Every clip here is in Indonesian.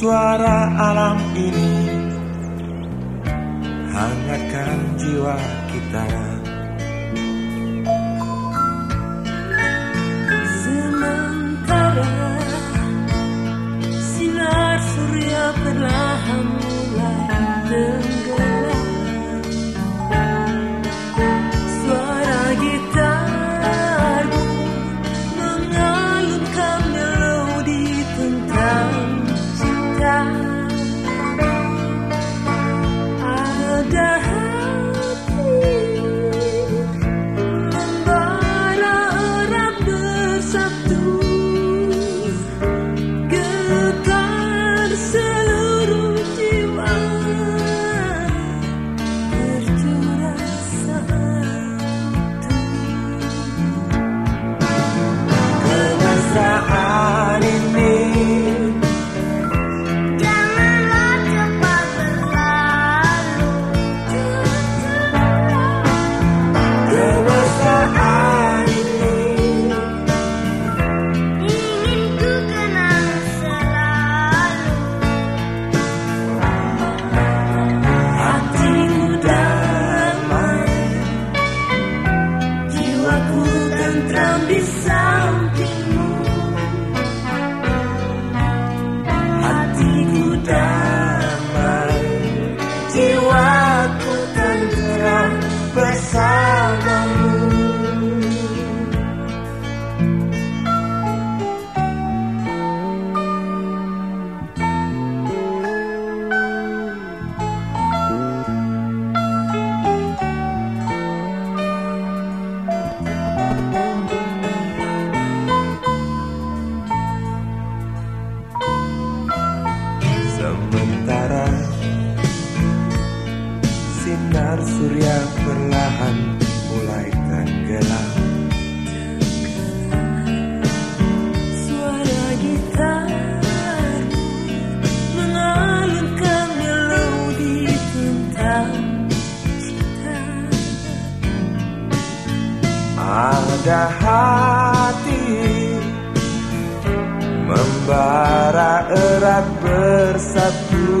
Suara alam ini. Hangatkan jiwa kita tentram di sampingmu. Hatiku damai Jiwaku tenteram bersamamu surya perlahan mulai tenggelam Suara gitar mengalunkan melodi tentang cinta. Ada hati Membara erat bersatu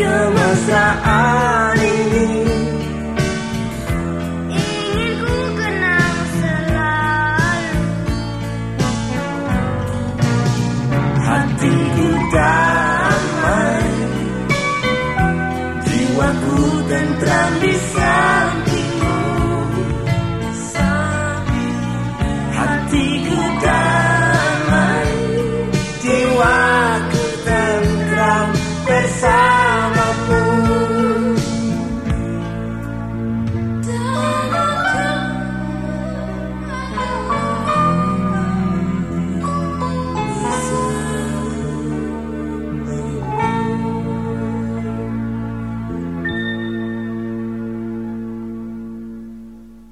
Kemesraan